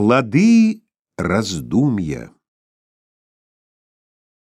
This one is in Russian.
Плоды раздумья.